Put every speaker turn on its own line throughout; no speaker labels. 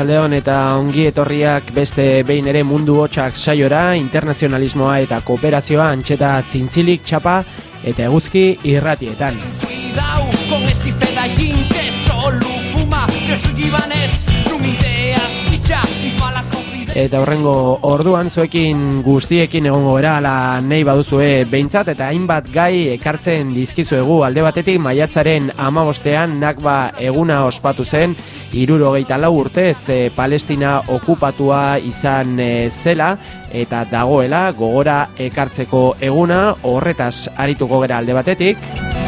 Arratxaldeon eta ongi etorriak beste behin ere mundu hotxak saiora, internazionalismoa eta kooperazioa antxeta zintzilik txapa eta eguzki irratietan. Cuidao con esi fedallin que solo fuma, que su Eta horrengo orduan zuekin guztiekin egongo era ala nahi baduzue behintzat eta hainbat gai ekartzen dizkizuegu alde batetik maiatzaren amabostean nakba eguna ospatu zen iruro geita lau urtez e, Palestina okupatua izan e, zela eta dagoela gogora ekartzeko eguna horretaz arituko gera alde batetik.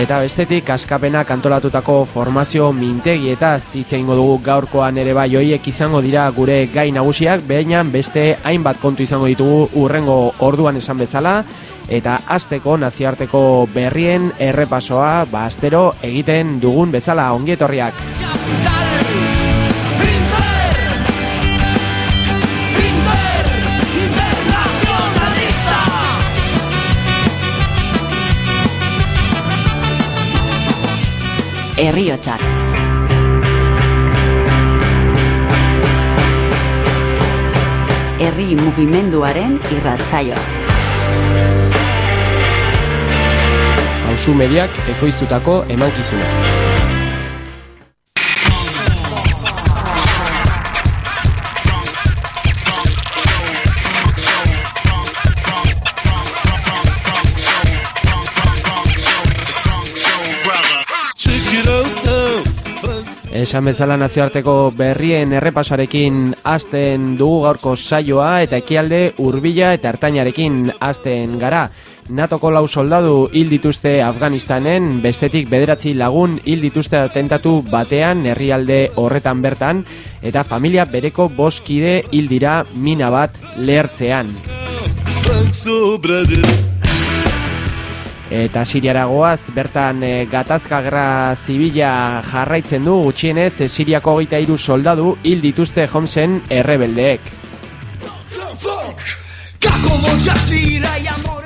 Eta bestetik askapena kantolatutako formazio mintegi eta zitzen dugu gaurkoan ere bai hoiek izango dira gure gai nagusiak, baina beste hainbat kontu izango ditugu urrengo orduan esan bezala eta asteko nazioarteko berrien errepasoa ba astero egiten dugun bezala ongietorriak. Herriotsak. Herri mugimenduaren irratsaioa. Hauzu mediak ekoiztutako emankizuna. Esan bezala nazioarteko berrien errepasarekin hasten dugu gaurko saioa eta ekialde hurbila eta hartainarekin hasten gara. Natoko lau soldadu hil dituzte Afganistanen, bestetik bederatzi lagun hil dituzte atentatu batean herrialde horretan bertan, eta familia bereko boskide hil dira mina bat lehertzean. Eta Siriara goaz, bertan e, gatazka gerra zibila jarraitzen du gutxienez e, Siriako gita iru soldadu hil dituzte Homsen errebeldeek.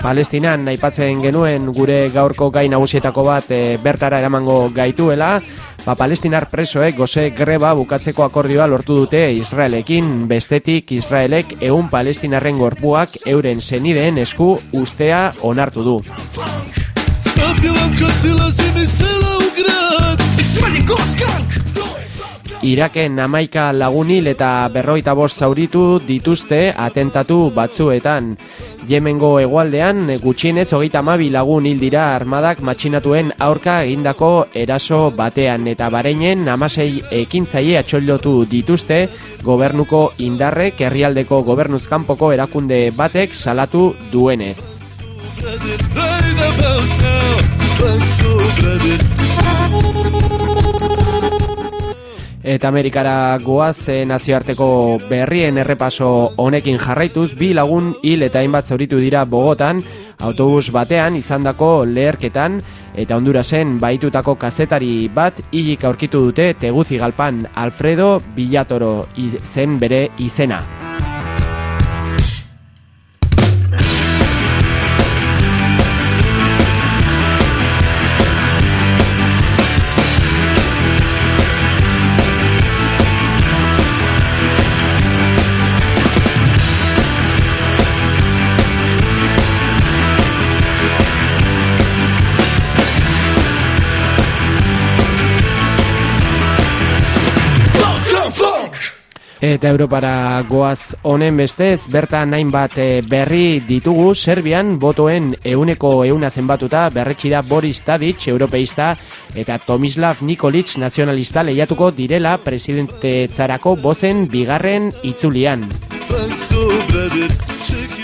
Palestinan aipatzen genuen gure gaurko gai nagusietako bat e, bertara eramango gaituela, ba, palestinar presoek goze greba bukatzeko akordioa lortu dute Israelekin, bestetik Israelek egun palestinarren gorpuak euren zenideen esku ustea onartu du. Iraken amaika lagunil eta berroita bost zauritu dituzte atentatu batzuetan. Jemengo egualdean gutxienez hogeita mabi lagun hil dira armadak matxinatuen aurka egindako eraso batean eta bareinen amasei ekintzaile atxoldotu dituzte gobernuko indarrek herrialdeko gobernuzkanpoko erakunde batek salatu duenez. Eta Amerikara goaz e, nazioarteko berrien errepaso honekin jarraituz, bi lagun hil eta hainbat zauritu dira Bogotan, autobus batean izandako leherketan eta Hondurasen baitutako kazetari bat hilik aurkitu dute teguzi galpan Alfredo Villatoro zen bere izena. Eta Europara goaz honen bestez, bertan nain bat eh, berri ditugu, Serbian botoen euneko euna zenbatuta berretxira Boris Tadic, europeista, eta Tomislav Nikolic, nazionalista, lehiatuko direla presidente zarako bozen bigarren itzulian.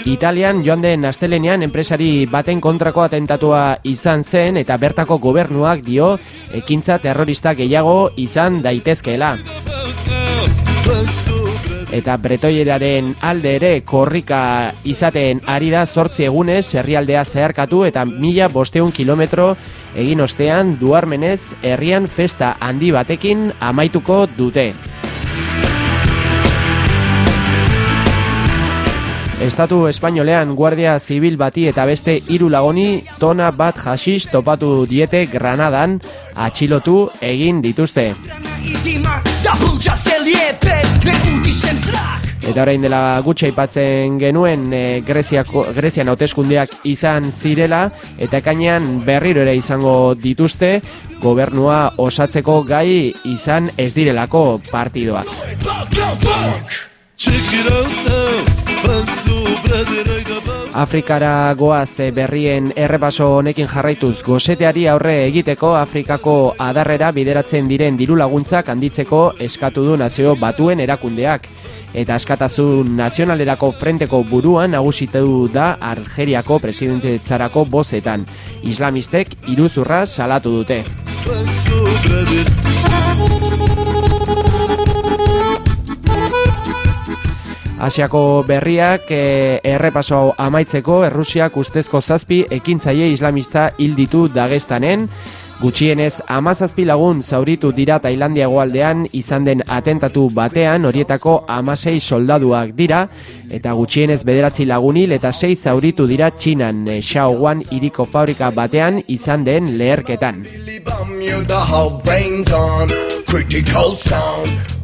Italian joan den astelenean enpresari baten kontrako atentatua izan zen eta bertako gobernuak dio ekintza terrorista gehiago izan daitezkeela. Eta bretoieraren alde ere korrika izaten ari da zortzi egunez herrialdea zeharkatu eta mila bosteun kilometro egin ostean duarmenez herrian festa handi batekin amaituko dute. Estatu espainolean guardia zibil bati eta beste hiru lagoni tona bat jasis topatu diete Granadan atxilotu egin dituzte. Eta orain dela gutxa aipatzen genuen e, Greziako, Grezian hauteskundeak izan zirela eta kainean berriro ere izango dituzte gobernua osatzeko gai izan ez direlako partidoak. Afrikara goaz eh, berrien errepaso honekin jarraituz goseteari aurre egiteko Afrikako adarrera bideratzen diren diru laguntzak handitzeko eskatu du nazio batuen erakundeak. Eta askatasun nazionalerako frenteko buruan nagusitu da Argeriako presidente tzarako bozetan. Islamistek iruzurra salatu dute. Asiako berriak e, errepaso amaitzeko Errusiak ustezko zazpi ekintzaile islamista hil ditu Dagestanen. Gutxienez amazazpi lagun zauritu dira Tailandia goaldean izan den atentatu batean horietako amasei soldaduak dira eta gutxienez bederatzi lagunil eta sei zauritu dira Txinan e, Shaoguan iriko fabrika batean izan den leherketan.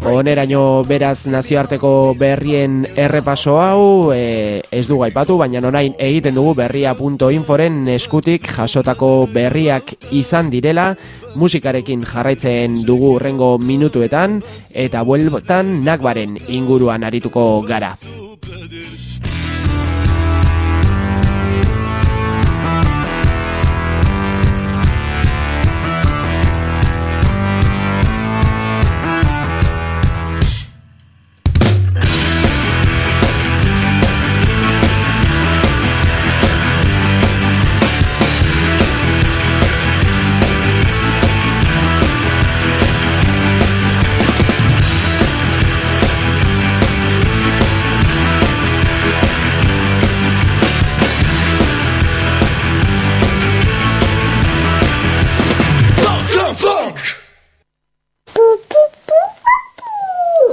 Oneraino beraz nazioarteko berrien errepaso hau e, ez du gaipatu, baina orain egiten dugu berria.inforen eskutik jasotako berriak izan direla, musikarekin jarraitzen dugu rengo minutuetan, eta bueltan nakbaren inguruan arituko gara.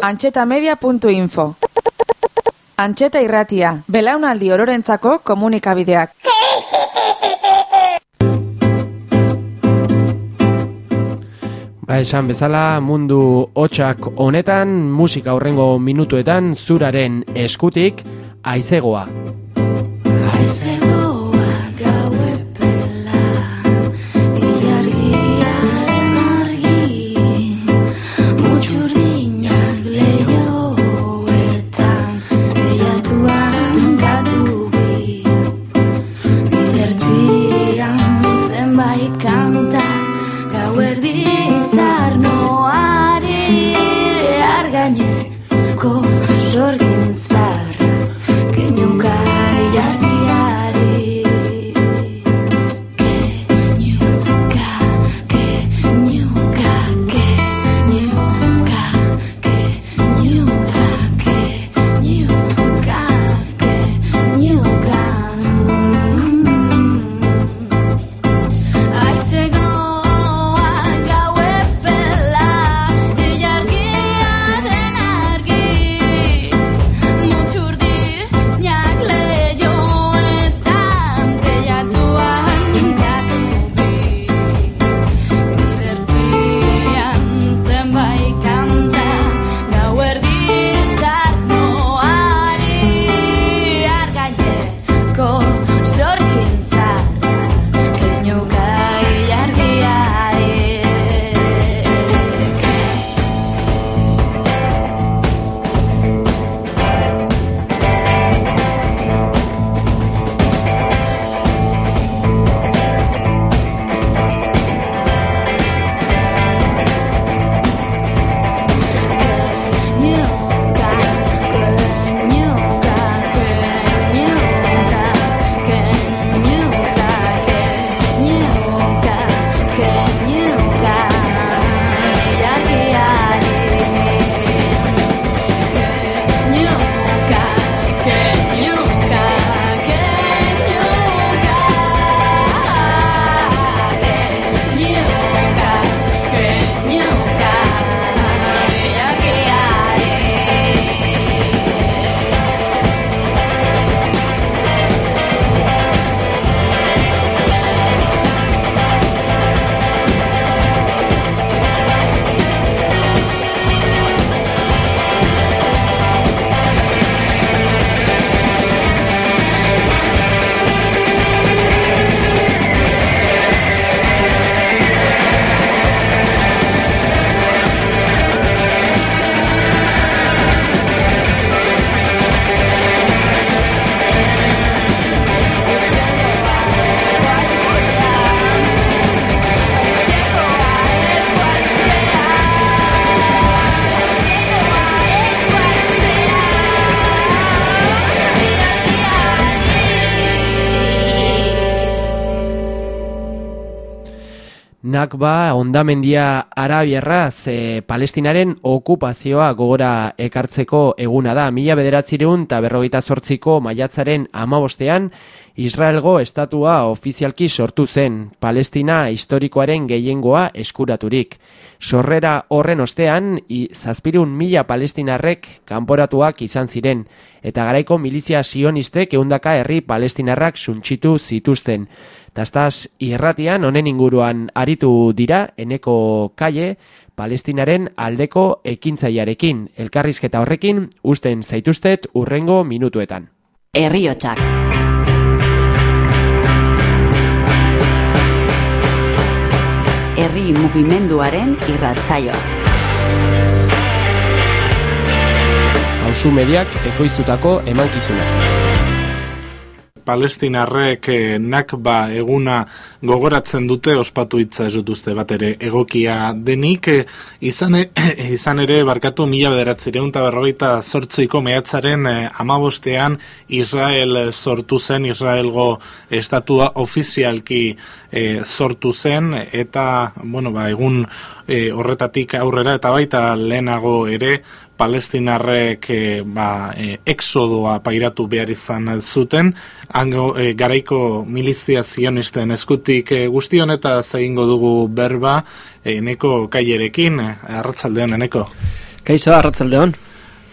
antxetamedia.info Antxeta irratia, belaunaldi ororentzako komunikabideak.
Ba, esan bezala mundu hotxak honetan, musika horrengo minutuetan zuraren eskutik, aizegoa. Nakba ondamendia arabiarra ze palestinaren okupazioa gogora ekartzeko eguna da. Mila bederatzireun eta berrogeita sortziko maiatzaren amabostean Israelgo estatua ofizialki sortu zen, Palestina historikoaren gehiengoa eskuraturik. Sorrera horren ostean, zazpirun mila palestinarrek kanporatuak izan ziren, eta garaiko milizia sionistek eundaka herri palestinarrak suntxitu zituzten. Tastaz irratian honen inguruan aritu dira, eneko kaie, palestinaren aldeko ekintzaiarekin, elkarrizketa horrekin, usten zaituztet urrengo minutuetan.
Herriotsak. herri mugimenduaren irratzaioa.
Hauzu mediak ekoiztutako emankizuna.
Palestinarrek eh, nakba eguna gogoratzen dute ospatu hitza ez dutuzte bat ere egokia denik. Eh, izan, e, izan ere barkatu mila bederatzireun eta berrogeita sortziko mehatzaren eh, amabostean Israel sortu zen, Israelgo estatua ofizialki eh, sortu zen. Eta bueno, ba, egun eh, horretatik aurrera eta baita lehenago ere palestinarrek e, ba, e, exodoa pairatu behar izan zuten, hango e, garaiko milizia zionisten eskutik e, guzti honeta egingo dugu berba, e, eneko kaierekin, arratzaldeon eneko.
Kaixo, arratzaldeon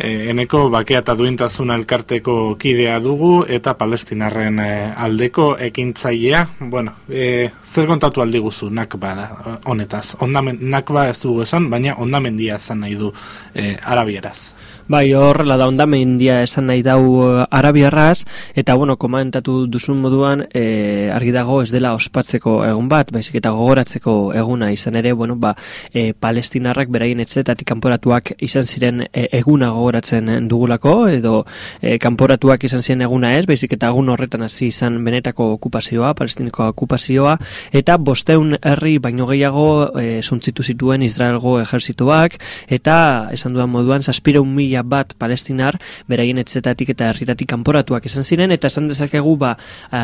e, eneko bakea eta duintasun elkarteko kidea dugu eta palestinarren aldeko ekintzailea. Bueno, e, zer kontatu aldi guzu nakba da, honetaz. Ondamen, nakba ez dugu esan, baina ondamendia esan nahi du e, arabieraz.
Bai, horrela da ondamendia esan nahi dau eh, arabiarraz, eta bueno, komentatu duzun moduan, e, argi dago ez dela ospatzeko egun bat, baizik eta gogoratzeko eguna. Izan ere, bueno, ba, e, palestinarrak beraien etzetatik kanporatuak izan ziren eguna gogoratzen dugulako, edo e, kanporatuak izan ziren eguna ez, baizik eta egun horretan hasi izan benetako okupazioa, palestiniko okupazioa, eta bosteun herri baino gehiago e, suntzitu zituen Israelgo ejerzituak, eta esan duan moduan, zaspireun mila bat palestinar beraien etzetatik eta herritatik kanporatuak izan ziren eta esan dezakegu ba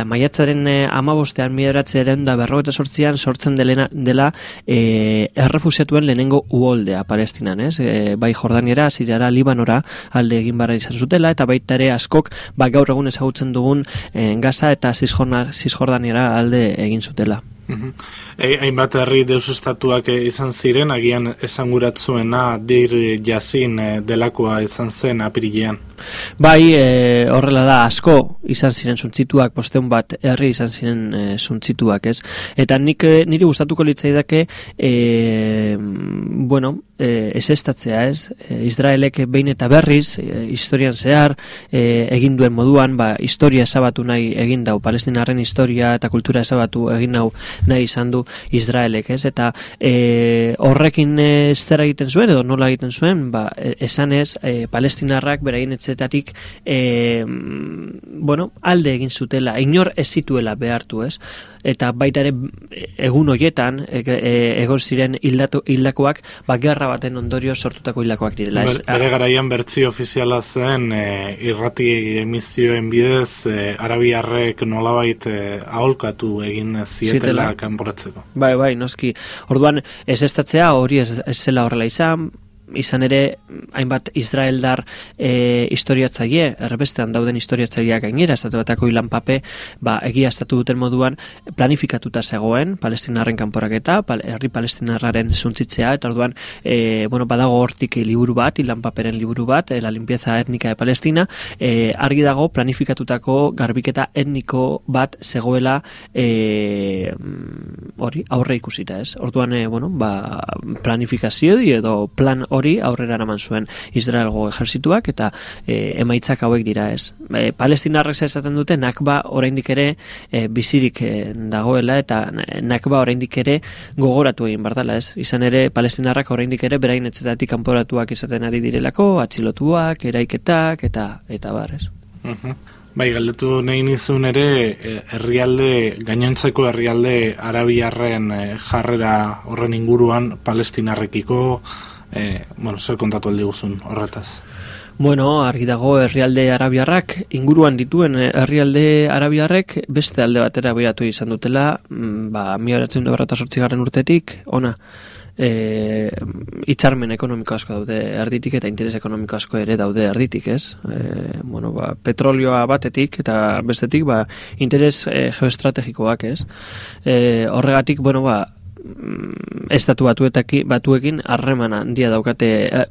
maiatzaren uh, amabostean mideratzearen da berro eta sortzian sortzen delena, dela e, errefusiatuen lehenengo uoldea palestinan, ez? E, bai Jordaniera, Siriara, Libanora alde egin barra izan zutela eta baita ere askok ba, gaur egun ezagutzen dugun e, Gaza eta Cisjordaniera alde egin zutela.
E, hainbat herri deus estatuak izan ziren, agian esanguratzuena dir jazin eh, delakoa izan zen apirilean.
Bai, e, horrela da, asko izan ziren suntzituak, posteun bat herri izan ziren e, suntzituak, ez? Eta nik, e, niri gustatuko litzaidake, e, bueno, e, ez estatzea, ez? E, Israelek behin eta berriz, e, historian zehar, e, egin duen moduan, ba, historia esabatu nahi egin dau, palestinarren historia eta kultura esabatu egin dau nahi izan du Israelek, ez? Eta e, horrekin ez zera egiten zuen, edo nola egiten zuen, ba, esan ez, e, palestinarrak beraien zetatik e, bueno, alde egin zutela, inor ez zituela behartu, ez? Eta baita ere egun hoietan e, e, egon ziren hildatu, hildakoak ba, gerra baten ondorio sortutako hildakoak direla.
Ez? bere garaian bertzi ofiziala zen e, irrati emizioen bidez e, arabiarrek nolabait e, aholkatu egin zietela kanporatzeko.
Bai, bai, noski. Orduan, ez estatzea hori ez, ez zela horrela izan, izan ere hainbat Israeldar e, historiatzaile, erbestean dauden historiatzaileak gainera, estatu batako ilan pape, ba, egia estatu duten moduan planifikatuta zegoen, palestinarren kanporaketa, pal, herri palestinarraren zuntzitzea, eta orduan, e, bueno, badago hortik liburu bat, ilan paperen liburu bat, e, la limpieza etnika de Palestina, e, argi dago planifikatutako garbiketa etniko bat zegoela e, hori, aurre ikusita, ez? Orduan, e, bueno, ba, planifikazio edo plan hori aurrera eraman zuen Israelgo ejerzituak eta e, emaitzak hauek dira ez. E, Palestinarrek esaten dute nakba oraindik ere e, bizirik e, dagoela eta nakba oraindik ere gogoratu egin bardala ez. Izan ere Palestinarrak oraindik ere berain etzetatik kanporatuak izaten ari direlako, atxilotuak, eraiketak eta eta bar ez.
Bai, galdetu nahi nizun ere, herrialde, gainontzeko herrialde arabiarren jarrera horren inguruan palestinarrekiko, e, bueno, zer kontatu aldi guzun horretaz?
Bueno, argi dago herrialde arabiarrak, inguruan dituen eh, herrialde arabiarrek beste alde batera biratu izan dutela, mm, ba, mi horatzen da berrata sortzigarren urtetik, ona, e, itxarmen ekonomiko asko daude erditik eta interes ekonomiko asko ere daude erditik, ez? E, bueno, ba, petrolioa batetik eta bestetik, ba, interes e, geoestrategikoak, ez? E, horregatik, bueno, ba, estatu batuetaki, batuekin harremana handia daukate eh,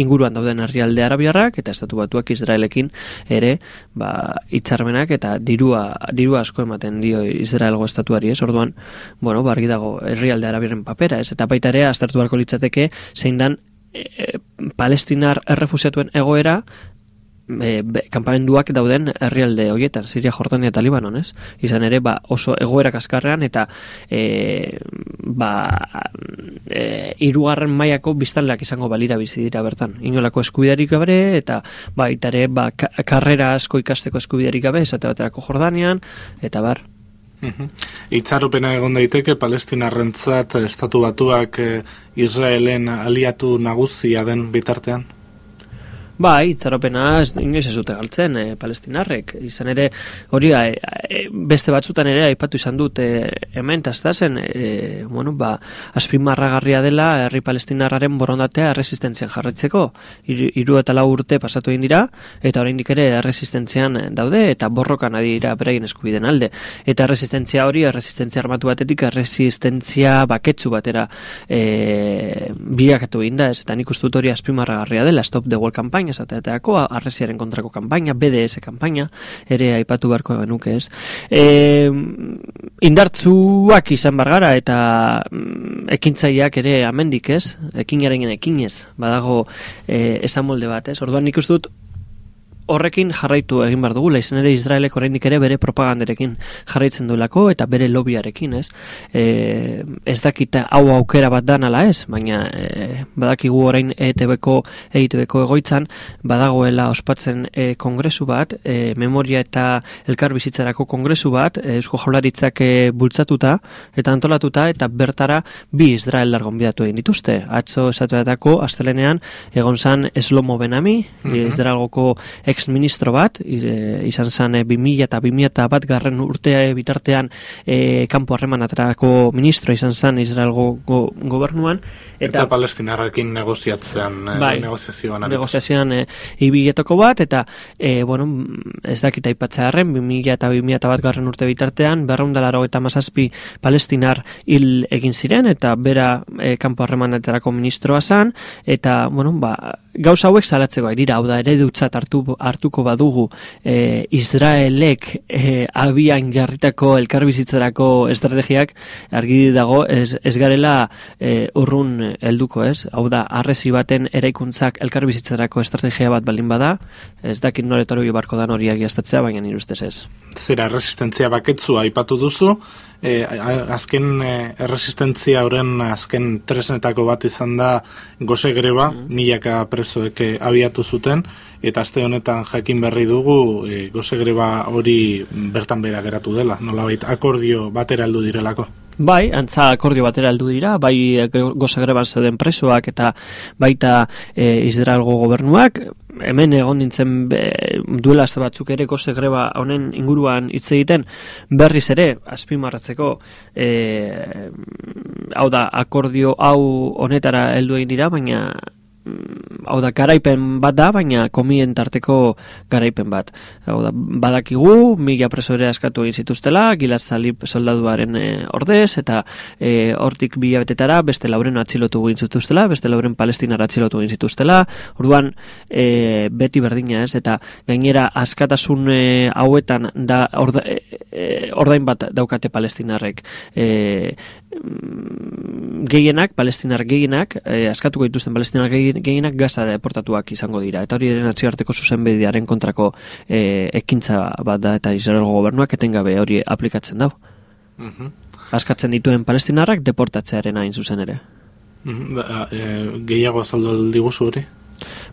inguruan dauden herrialde arabiarrak eta estatu batuak Israelekin ere ba, itxarmenak eta dirua, dirua asko ematen dio Israelgo estatuari ez? Orduan bueno, bargi dago herrialde arabiaren papera ez? Eta baita ere astartu beharko litzateke zein dan e, palestinar errefusiatuen egoera e, kanpamenduak dauden herrialde horietan, Siria, Jordania eta Libanon, ez? Izan ere, ba, oso egoera kaskarrean eta e, ba, e, irugarren mailako biztanleak izango balira bizi dira bertan. Inolako eskubidarik gabe eta ba, itare, ba, karrera asko ikasteko eskubidarik gabe, esate baterako Jordanian, eta bar.
Itxaropena egon daiteke palestinarrentzat estatu batuak Israelen aliatu nagusia den bitartean?
Bai, itzaropena inoiz ez dute galtzen e, palestinarrek. Izan ere, hori e, beste batzutan ere aipatu izan dut e, hemen taztazen, e, bueno, ba, aspimarragarria dela herri palestinarraren borondatea resistentzian jarretzeko. Hiru eta lau urte pasatu egin dira, eta oraindik ere resistentzian daude, eta borrokan adira beraien eskubiden alde. Eta resistentzia hori, resistentzia armatu batetik, resistentzia baketsu batera e, biakatu egin da, ez, eta nik ustut hori aspimarragarria dela, stop the wall campaign, kampaina esateako, arresiaren kontrako kampaina, BDS kampaina, ere aipatu beharko genuke ez. E, indartzuak izan bargara eta mm, ekintzaileak ere amendik ez, ekinaren ekinez, badago e, esan molde bat ez. Orduan nik dut horrekin jarraitu egin bar dugula, izan ere Israelek oraindik ere bere propaganderekin jarraitzen duelako eta bere lobiarekin, ez? E, ez dakita hau aukera bat da nala ez, baina e, badakigu orain ETBko EITBko egoitzan badagoela ospatzen e, kongresu bat, e, memoria eta elkar bizitzarako kongresu bat, e, Eusko Jaularitzak e, bultzatuta eta antolatuta eta bertara bi Israel largon bidatu egin dituzte. Atzo esatuetako astelenean egon zan Eslomo Benami, mm -hmm. Israelgoko ex-ministro bat, izan zen 2000 eh, eta 2000 eta bat garren urtea bitartean e, kanpo harremanaterako ministro izan zen Israelgo gobernuan.
Eta, eta palestinarrekin negoziatzean, eh, bai, negoziazioan.
Negoziazioan e, ibiletoko bat, eta e, bueno, ez dakita ipatzearen, 2000 eta 2000 eta bat garren urte bitartean, berraundalaro eta mazazpi palestinar hil egin ziren, eta bera e, kanpo harremanaterako ministroa zen, eta, bueno, ba, gauza hauek salatzeko dira, hau da, ere dutzat hartu, hartuko badugu e, Israelek e, abian jarritako elkarbizitzarako estrategiak argi dago ez, ez garela e, urrun helduko ez, hau da, arrezi baten eraikuntzak elkarbizitzarako estrategia bat baldin bada, ez dakit noretaro barko da hori agiaztatzea, baina nire ustez ez.
Zera, resistentzia baketzua aipatu duzu, e, azken e, erresistentzia horren azken tresnetako bat izan da goze greba, mm. milaka presoek e, abiatu zuten, eta azte honetan jakin berri dugu e, goze greba hori bertan bera geratu dela, nolabait akordio batera aldu direlako.
Bai, antza akordio batera aldu dira, bai goza greban zeuden presoak eta baita e, Israelgo gobernuak, hemen egon nintzen be, duela batzuk ere goze greba honen inguruan hitz egiten. Berriz ere azpimarratzeko e, hau da akordio hau honetara heldu egin dira, baina hau da, garaipen bat da, baina komien tarteko garaipen bat. Hau da, badakigu, mila preso ere askatu egin zituztela, gilaz salip soldaduaren e, ordez, eta e, hortik bila betetara, beste lauren atxilotu egin zituztela, beste lauren palestinar atxilotu egin zituztela, orduan e, beti berdina ez, eta gainera askatasun e, hauetan da orda, e, ordain bat daukate palestinarrek. E, gehienak, palestinar gehienak, e, askatuko dituzten palestinar gehienak gazara deportatuak izango dira. Eta hori eren atziarteko zuzen bediaren kontrako e, ekintza bat da eta Israelgo gobernuak etengabe hori aplikatzen dau. Uh Askatzen dituen palestinarrak deportatzearen hain zuzen ere.
Uh e, gehiago azaldu diguzu hori?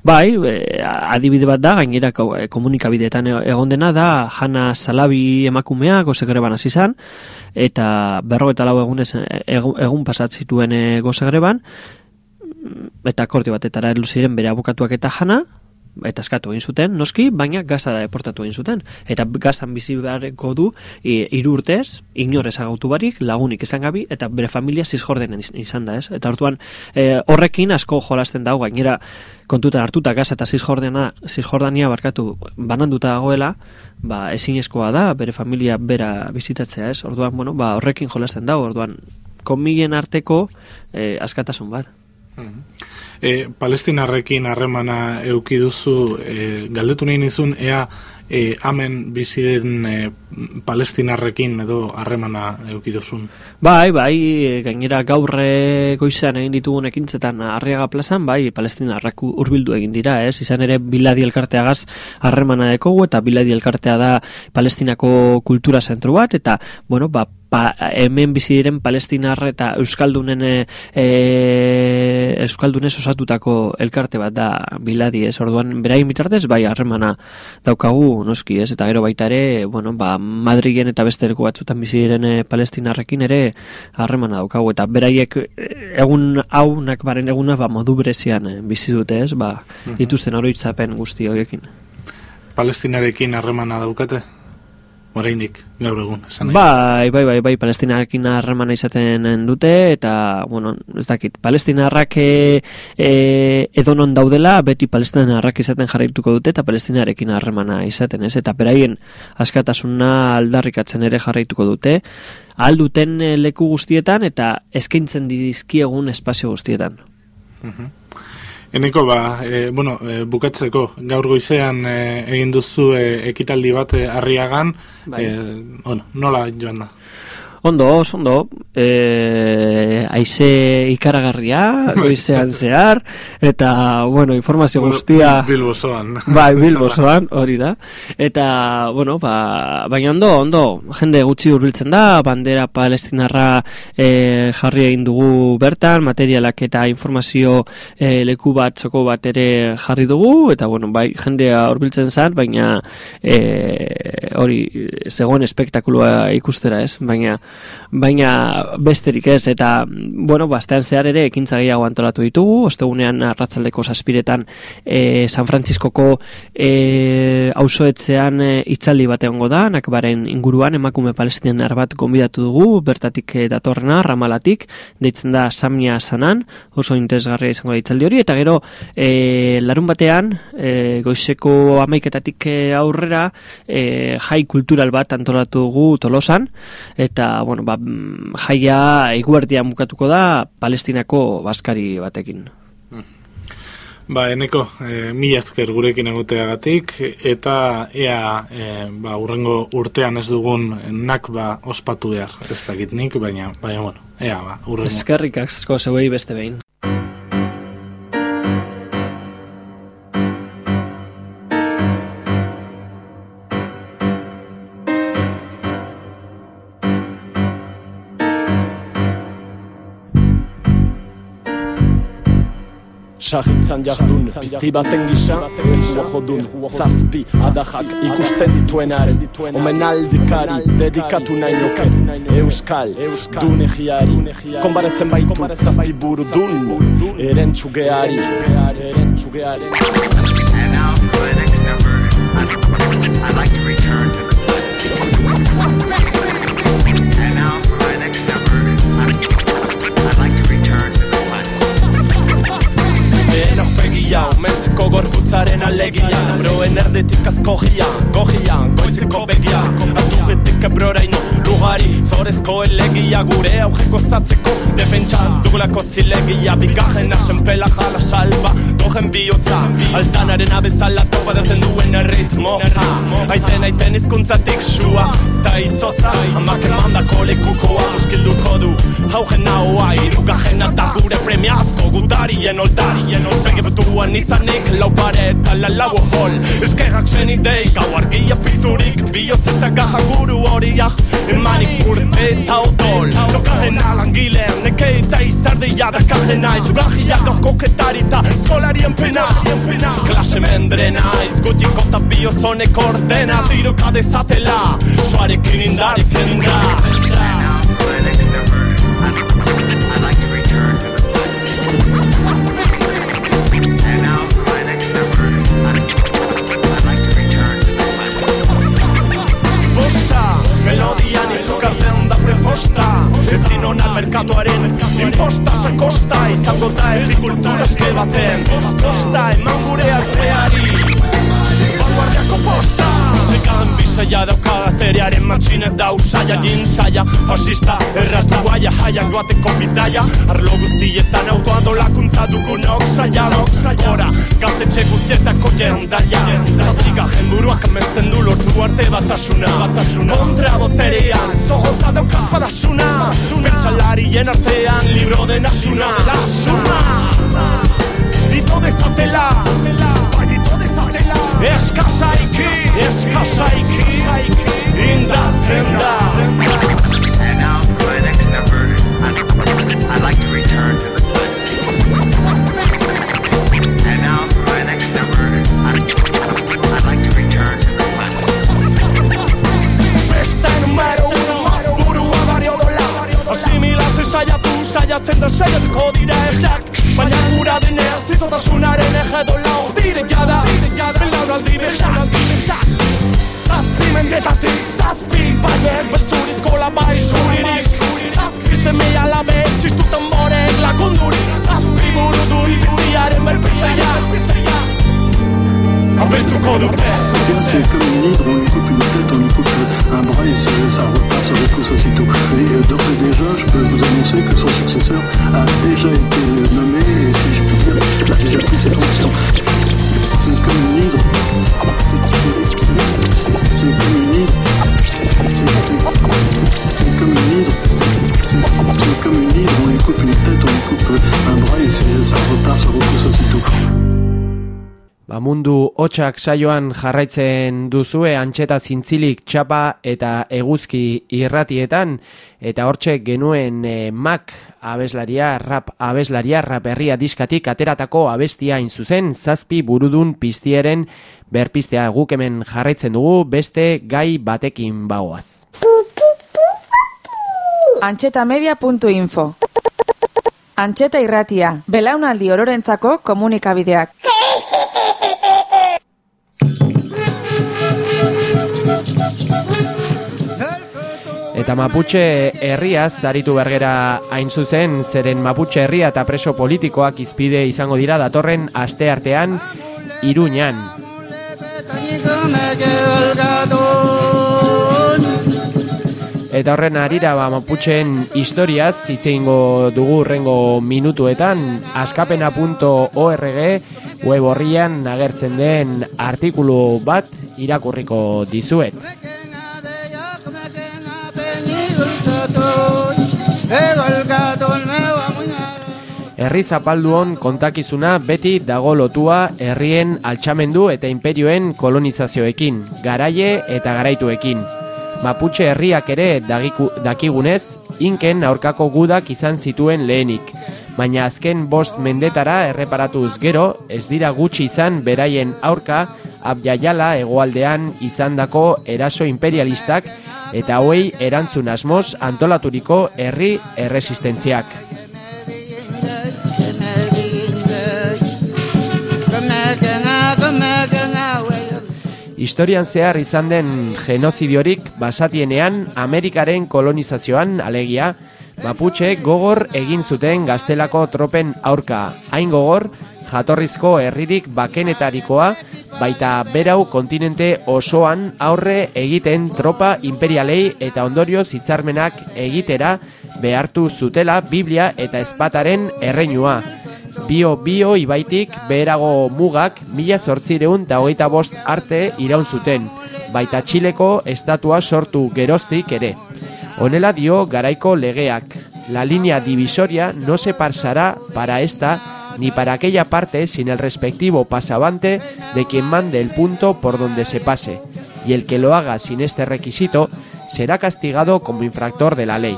Bai, e, adibide bat da, gainera komunikabideetan egon dena da, Jana Salabi emakumea, goze greban hasi zan, eta berro eta lau egunez, egun, egun pasatzituen e, goze greban, eta akordio batetara ziren bere abokatuak eta Jana, eta eskatu egin zuten, noski, baina gazara deportatu egin zuten. Eta gazan bizi beharreko du, e, iru urtez, inorez agautu barik, lagunik izan gabi, eta bere familia zizjordenen izan da, ez? Eta hortuan, e, horrekin asko jolasten dago, gainera, kontutan hartuta gaza eta zizjordania, zizjordania barkatu bananduta dagoela, ba, ezinezkoa da, bere familia bera bizitatzea, ez? Orduan, bueno, ba, horrekin jolasten dago, orduan, konmilen arteko e, askatasun bat.
E, palestinarrekin harremana euki duzu, e, galdetu nahi nizun, ea e, amen bizi den e, palestinarrekin edo harremana euki duzun.
Bai, bai, gainera gaurre goizean egin ditugun ekintzetan arriaga plazan, bai, palestinarrak hurbildu egin dira, ez? Izan ere biladi elkarteagaz harremana dekogu eta biladi elkartea da palestinako kultura zentru bat, eta, bueno, ba, pa, hemen bizi diren palestinar eta euskaldunen e, e, euskaldunez osatutako elkarte bat da biladi, ez? Orduan beraien bitartez bai harremana daukagu noski, ez? Eta gero baita ere, bueno, ba Madrilen eta beste leku batzuetan bizi diren e, palestinarrekin ere harremana daukagu eta beraiek egun haunak baren eguna ba modu berezian e, bizi dute, ez? Ba, dituzten oroitzapen guzti horiekin.
Palestinarekin harremana daukate? Oraindik gaur egun esan nahi.
Bai, bai, bai, bai, palestinarekin harremana izaten dute eta, bueno, ez dakit, palestinarrak e, e, edonon daudela, beti palestinarrak izaten jarraituko dute eta palestinarekin harremana izaten, ez? Eta beraien askatasuna aldarrikatzen ere jarraituko dute, alduten leku guztietan eta eskaintzen dizkiegun espazio guztietan.
Uh Eneko ba, e, bueno, e, bukatzeko, gaur goizean e, egin duzu e, ekitaldi bat e, arriagan, bai. e, bueno, nola joan da?
Ondo, ondo, e, aize ikaragarria, goizean zehar, eta, bueno, informazio guztia...
Bilbozoan.
Bai, bilbozoan, hori da. Eta, bueno, ba, baina ondo, ondo, jende gutxi hurbiltzen da, bandera palestinarra e, jarri egin dugu bertan, materialak eta informazio e, leku bat, txoko bat ere jarri dugu, eta, bueno, bai, jendea hurbiltzen zan, baina e, hori, zegoen espektakuloa ikustera ez, baina baina besterik ez eta bueno, bastean zehar ere ekintza gehiago antolatu ditugu, ostegunean arratzaldeko saspiretan e, San Frantziskoko e, auzoetzean e, itzaldi bat egongo da, nakbaren inguruan emakume palestinen bat gonbidatu dugu, bertatik e, datorrena, ramalatik, deitzen da Samia Sanan, oso interesgarria izango da itzaldi hori, eta gero e, larun batean, e, goizeko amaiketatik e, aurrera, e, jai kultural bat antolatu dugu tolosan, eta bueno, ba, mm, jaia eguerdian bukatuko da palestinako baskari batekin.
Ba, eneko, e, mila ezker gurekin egoteagatik, eta ea, e, ba, urrengo urtean ez dugun nak ba ospatu behar, ez dakit nik, baina, baina, bueno, ea, ba, urrengo.
Ezkerrik asko zeuei beste behin.
Sahitzan jardun, pizti baten gisa, errua jodun, zazpi, adajak ikusten dituenaren, omen aldikari, dedikatu nahi nuke, euskal, dune jiari, konbaretzen baitu, zazpi buru dun, eren txugeari, eren txugeari. And now, my next number, I'd like to return to Mentzeko gorputzaren alegia. Broen erdetik asko gia Gogia, goizeko begia. Atugetik ebrora ino Lugari, zorezko elegia Gure aujeko zatzeko Defentsa, dugulako zilegia Bigajen asen pela jala salba Gogen bihotza. Altanaren abezala topa daten duen erritmo. Aiten, aiten izkuntzatik sua Ta izotza. Amak emandako lekukoa Muskilduko du. Haugen nahoa Irugajen eta gure premiazko Gutarien oldarien. Pege butuan izanik Lau paret ala lau hol Eskerrak zen idei Gau argia pizturik. Biotzeta gaja guru horiak Emanik urte eta odol. Lokajen alan gilean Neke eta izardea da kajena Izugajia gaur koketarita Skolarien pena Klase mendrena Izgutiko eta biotzone ordena. Tiro kadezatela Suarekin indaritzen da asta Ezin hona merkatuaren Imposta sakosta Izango da erri kultura eske baten. Posta eman gure arteari. Vanguardiako posta. Bizaia dauka gazteriaren matxinet da usaia Jin saia, fascista, erraz du aia Haia joateko bidaia, arlo guztietan autoa dolakuntza dugunok saia Hora, gaztetxe guztietako jendaia. Zaztiga jenburuak amesten du lortu arte batasuna. Kontra boterean, zogotza daukaz badasuna Pentsalarien artean, libro de nasuna. Lasuna, ito dezatela Bai, ito dezatela Eskasaiki, eskasaiki Indatzen da.
And now for my next number, I'd, I'd like to return to the cleansing. And now for my next number, I'd, I'd like to return to the cleansing.
Beste numero uno burua bario dola Asimilatzen saiatu, saiatzen da saiatuko dira errak Baina gura denean zitotasunaren egedola Dire jada, belaunaldi belaunaldi betak Zazpi mendetatik, zazpi baiek Beltzurizko labai zuririk. Zazpi seme alabe, txistu tamborek lagundurik. Zazpi buru duri
c'est comme une hydre, on lui coupe une tête, on lui coupe un bras et ça, repart, ça repousse aussitôt. Et euh, d'ores et déjà, je peux vous annoncer que son successeur a déjà été nommé, et si je puis dire, a déjà pris ses. C'est comme une hydre. C'est- comme une hydre. C'est- comme une hydre. C'est- comme une hydre, on lui coupe une tête, on lui coupe un bras et ça repart, ça repousse aussitôt.
Ba, mundu hotxak saioan jarraitzen duzue antxeta zintzilik txapa eta eguzki irratietan eta hortxe genuen e, Mac abeslaria, rap abeslaria, raperria diskatik ateratako abestia zuzen zazpi burudun piztieren berpiztea guk hemen jarraitzen dugu beste gai batekin bagoaz.
Antxetamedia.info Antxeta irratia, belaunaldi ororentzako komunikabideak.
Eta Mapuche herriaz zaritu bergera hain zuzen, zeren Mapuche herria eta preso politikoak izpide izango dira datorren aste artean Iruñan. Eta horren arira ba, Mapucheen historiaz hitz egingo dugu urrengo minutuetan askapena.org web horrian agertzen den artikulu bat irakurriko dizuet. Herri zapalduon kontakizuna beti dago lotua herrien altxamendu eta imperioen kolonizazioekin, garaie eta garaituekin. Mapuche herriak ere dakigunez, inken aurkako gudak izan zituen lehenik. Baina azken bost mendetara erreparatuz gero, ez dira gutxi izan beraien aurka, abjaiala hegoaldean izandako eraso imperialistak eta hauei erantzun asmoz antolaturiko herri erresistentziak. Historian zehar izan den genozidiorik basatienean Amerikaren kolonizazioan alegia, Mapuche gogor egin zuten gaztelako tropen aurka. Hain gogor, jatorrizko herririk bakenetarikoa, baita berau kontinente osoan aurre egiten tropa imperialei eta ondorio zitzarmenak egitera behartu zutela Biblia eta espataren erreinua. Bio-bio ibaitik beherago mugak mila zortzireun eta hogeita bost arte iraun zuten, baita Txileko estatua sortu geroztik ere. Honela dio garaiko legeak, la línea divisoria no se pasará para esta ni para aquella parte sin el respectivo pasavante de quien mande el punto por donde se pase, y el que lo haga sin este requisito será castigado como infractor de la ley.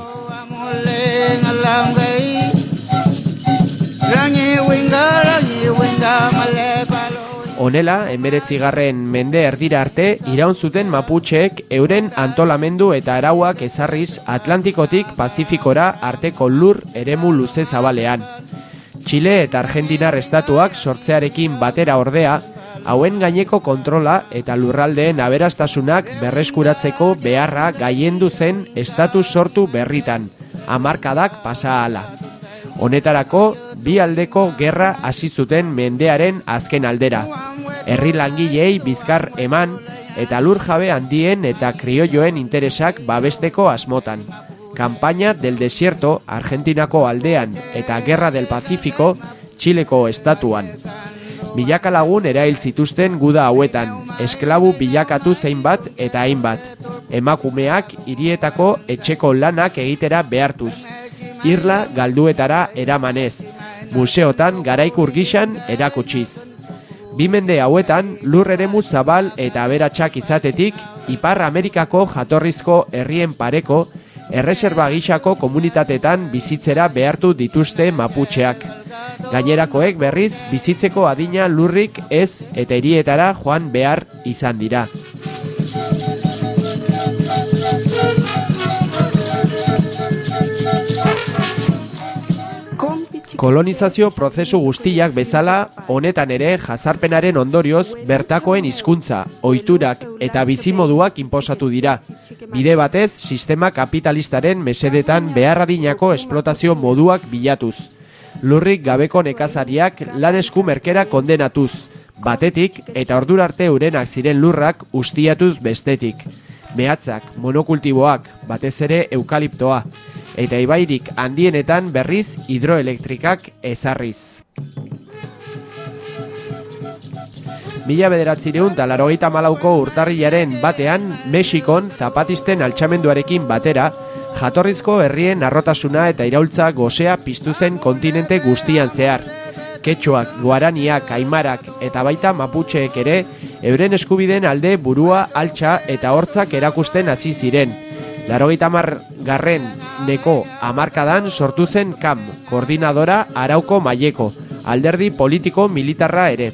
Honela, emeretzigarren mende erdira arte, iraun zuten Mapucheek euren antolamendu eta arauak ezarriz Atlantikotik Pazifikora arteko lur eremu luze zabalean. Txile eta Argentinar estatuak sortzearekin batera ordea, hauen gaineko kontrola eta lurraldeen aberastasunak berreskuratzeko beharra gaiendu zen estatus sortu berritan, hamarkadak pasa ala. Honetarako, bi aldeko gerra hasi zuten mendearen azken aldera. Herri langilei bizkar eman eta lur jabe handien eta krioioen interesak babesteko asmotan. Kampaina del desierto Argentinako aldean eta Gerra del Pacífico Txileko estatuan. Milaka lagun erail zituzten guda hauetan, esklabu bilakatu zein bat eta hainbat. Emakumeak hirietako etxeko lanak egitera behartuz. Irla galduetara eramanez, museotan garaikur gixan erakutsiz. Bi mende hauetan lur eremu zabal eta aberatsak izatetik Ipar Amerikako jatorrizko herrien pareko erreserba gixako komunitatetan bizitzera behartu dituzte maputxeak. Gainerakoek berriz bizitzeko adina lurrik ez eta hirietara joan behar izan dira. Kolonizazio prozesu guztiak bezala, honetan ere jazarpenaren ondorioz bertakoen hizkuntza, ohiturak eta bizimoduak inposatu dira. Bide batez, sistema kapitalistaren mesedetan beharradinako esplotazio moduak bilatuz. Lurrik gabeko nekazariak lan esku merkera kondenatuz, batetik eta ordura arte urenak ziren lurrak ustiatuz bestetik. Mehatzak, monokultiboak, batez ere eukaliptoa, eta ibairik handienetan berriz hidroelektrikak ezarriz. Mila bederatzireun da larogeita malauko urtarrilaren batean, Mexikon zapatisten altxamenduarekin batera, jatorrizko herrien arrotasuna eta iraultza gozea piztu zen kontinente guztian zehar. Ketxoak, guaraniak, aimarak eta baita maputxeek ere, euren eskubiden alde burua altxa eta hortzak erakusten hasi ziren. Larogeita garren neko amarkadan sortu zen KAM, koordinadora arauko maileko, alderdi politiko militarra ere.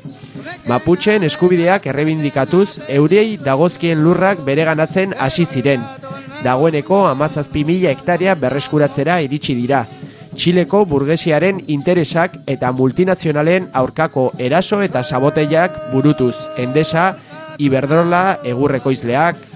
Maputxeen eskubideak errebindikatuz, eurei dagozkien lurrak bereganatzen hasi ziren. Dagoeneko amazazpi mila hektarea berreskuratzera iritsi dira. Txileko burgesiaren interesak eta multinazionalen aurkako eraso eta saboteiak burutuz. Endesa, Iberdrola, Egurrekoizleak,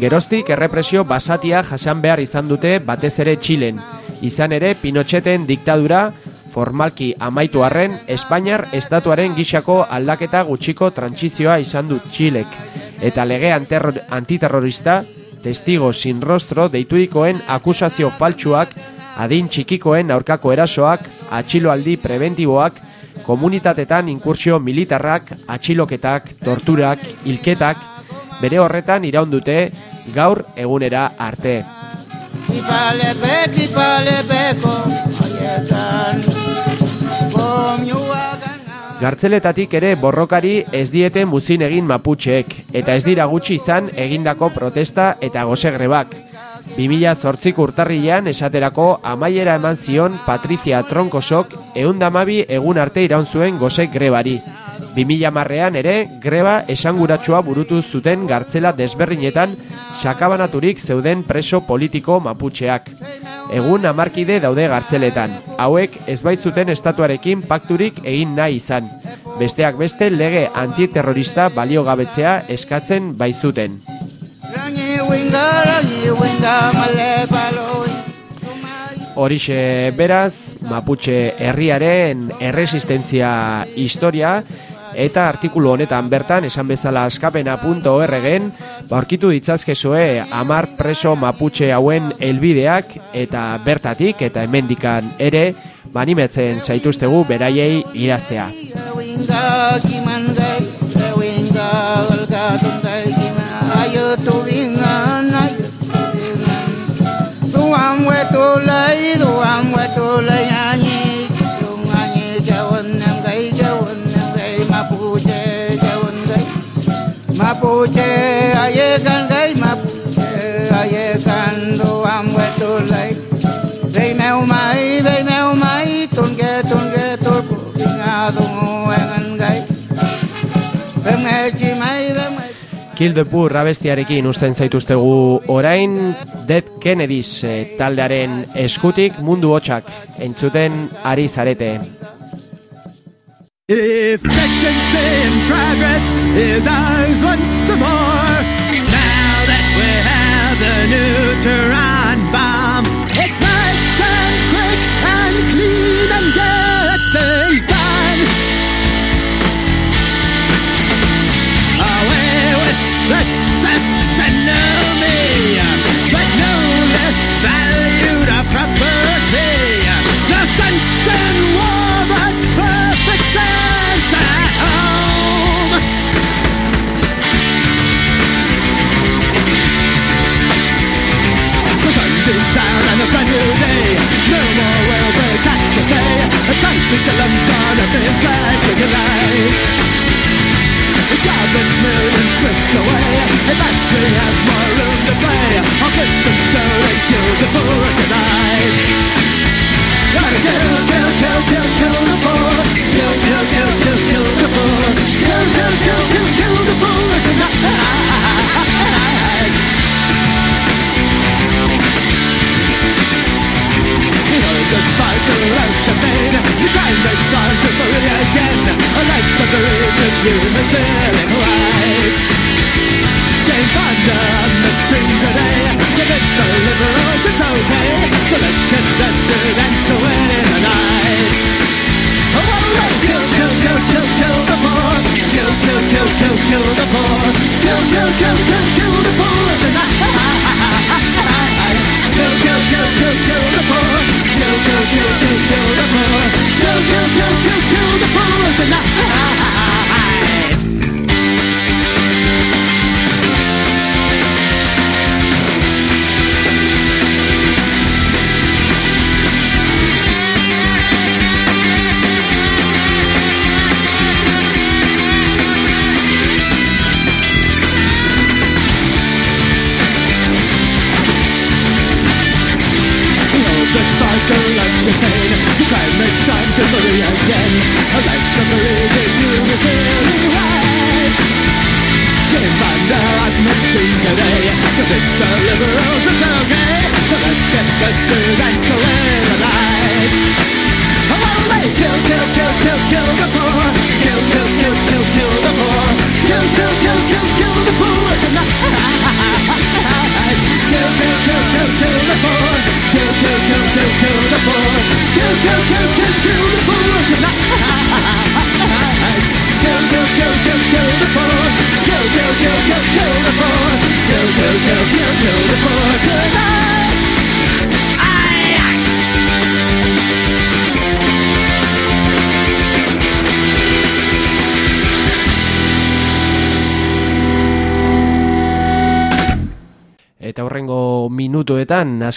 Geroztik errepresio basatia jasan behar izan dute batez ere Txilen. Izan ere Pinocheten diktadura formalki amaitu arren Espainiar estatuaren gixako aldaketa gutxiko trantsizioa izan dut Txilek. Eta lege antiterrorista, testigo sin rostro deiturikoen akusazio faltsuak, adin txikikoen aurkako erasoak, atxiloaldi preventiboak, komunitatetan inkursio militarrak, atxiloketak, torturak, hilketak, bere horretan iraun dute gaur egunera arte. Gartzeletatik ere borrokari ez diete muzin egin maputxeek, eta ez dira gutxi izan egindako protesta eta goze grebak. 2008 urtarrilean esaterako amaiera eman zion Patricia Tronkosok eundamabi egun arte iraun zuen goze grebari. 2000 marrean ere greba esanguratsua burutu zuten gartzela desberdinetan sakabanaturik zeuden preso politiko maputxeak. Egun amarkide daude gartzeletan, hauek ez baitzuten estatuarekin pakturik egin nahi izan. Besteak beste lege antiterrorista baliogabetzea eskatzen baizuten. Horixe beraz, Maputxe herriaren erresistentzia historia eta artikulu honetan bertan esan bezala askapena.orgen baurkitu ditzazkezue amar preso Maputxe hauen helbideak eta bertatik eta hemendikan ere banimetzen zaituztegu beraiei idaztea.
Mapuche, ayekan gay mapuche, ayekan doam wetulay. Vei meu mai, vei meu mai, tunge tunge turku, kinga dungu engan gay. Vemgechi mai, vemgechi
Kill the Poor abestiarekin usten zaituztegu orain Dead Kennedys eh, taldearen eskutik mundu hotxak entzuten ari zarete.
Efficiency and progress is ours once more, now that we have
the new Toronto. A tight piece of millions away. Have more room to play. Our systems kill the poor kill, kill, kill, kill, kill the poor. Kill, kill, kill, kill, kill the. Kill, kill, kill, kill, kill the tonight. Of The crime makes gone to again A life's reason you must live on the screen today. The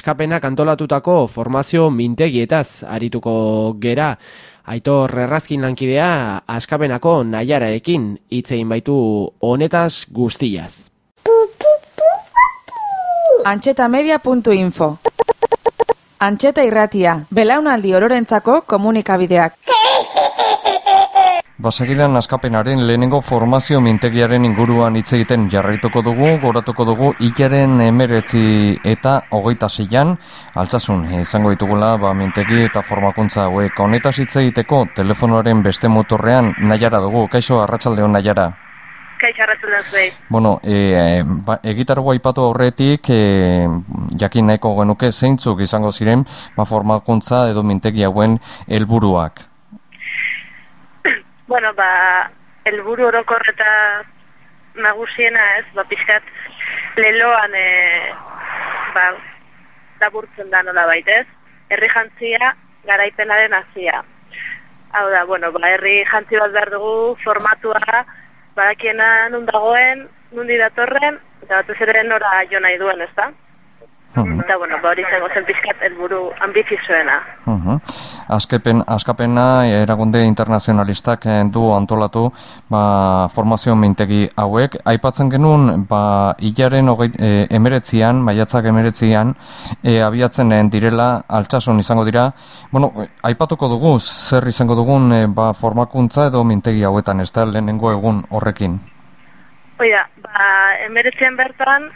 askapenak antolatutako formazio mintegietaz arituko gera. Aitor errazkin lankidea askapenako naiararekin hitzein baitu honetaz guztiaz.
Antxetamedia.info Antxeta irratia, belaunaldi ororentzako komunikabideak.
Basegidan askapenaren lehenengo formazio mintegiaren inguruan hitz egiten jarraituko dugu, goratuko dugu ikaren emeretzi eta hogeita zeian, altzasun izango ditugula ba, mintegi eta formakuntza hauek. Honetaz hitz egiteko telefonoaren beste motorrean nahiara dugu, kaixo arratsaldeon nahiara.
Kaixo arratsaldeon zuei.
Bueno, e, ba, egitargo aipatu aurretik e, jakin nahiko genuke zeintzuk izango ziren ba, formakuntza edo mintegi hauen helburuak.
Bueno, ba, elburu orokor eta nagusiena ez, ba, pixkat leloan e, ba, laburtzen da nola baitez, herri jantzia garaipenaren hazia. Hau da, bueno, ba, herri jantzi bat behar dugu formatua, badakiena nun dagoen, nundi datorren, eta batez ere nora jo nahi duen, ez da? Eta, bueno, ba, hori izango zen pixkat elburu ambizizuena.
Uh Azkepen, azkapena eragunde internazionalistak eh, du antolatu ba, formazio mintegi hauek. Aipatzen genuen, ba, hilaren e, emeretzian, maiatzak emeretzian, e, abiatzen eh, direla, altsasun izango dira. Bueno, aipatuko dugu, zer izango dugun e, ba, formakuntza edo mintegi hauetan, ez da lehenengo egun horrekin.
Oida, ba, emeretzian bertan,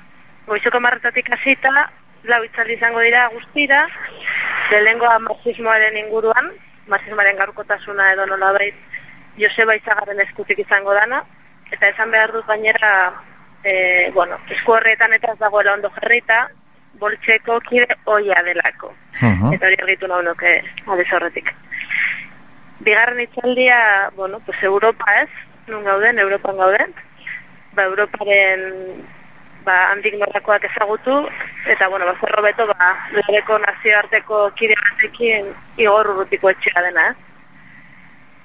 goizoko marretatik hasita, lau itzaldi izango dira guztira, lehenengoa marxismoaren inguruan, marxismoaren gaurkotasuna edo nolabait Joseba Izagaren eskutik izango dana, eta esan behar dut gainera, e, bueno, esku horretan eta ez dagoela ondo jarrita, boltseko kide oia delako.
Mhm.
Eta hori argitu nahi nuke aldez horretik. Bigarren itzaldia, bueno, pues Europa ez, nun gauden, Europan gauden, ba, Europaren ba, handik norakoak ezagutu, eta, bueno, ba, zerro beto, ba, bereko nazioarteko kide batekin igor urrutiko etxea dena?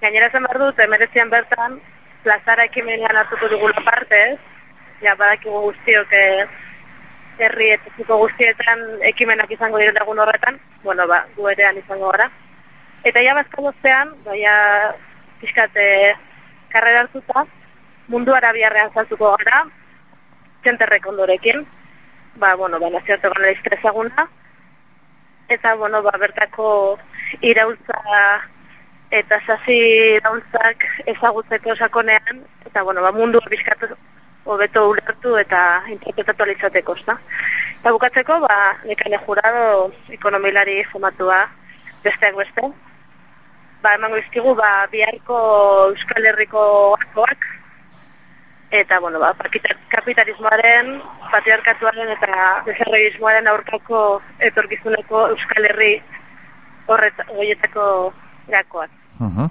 Gainera zen behar dut, emerezian bertan, plazara ekimenean hartuko dugula parte? Ja, badakigu guztiok, eh, herri eta txiko guztietan ekimenak izango diren egun horretan, bueno, ba, gu izango gara. Eta ja bazkaloztean, ba, ja, pixkat, eh, karrera hartuta, mundu arabiarrean saltuko gara, txenterrek ondorekin, ba, bueno, ba, nazioarteko analista ezaguna, eta, bueno, ba, bertako iraultza eta sasi iraultzak ezagutzeko sakonean, eta, bueno, ba, mundu bizkatu hobeto ulertu eta interpretatu alitzateko, ezta? Eta bukatzeko, ba, nekane jurado ekonomilari formatua besteak beste. Ba, emango izkigu, ba, biharko Euskal Herriko gakoak, eta, bueno, ba, kapitalismoaren, patriarkatuaren eta desarroismoaren aurkako etorkizuneko Euskal Herri horret, goietako gakoak.
Mhm.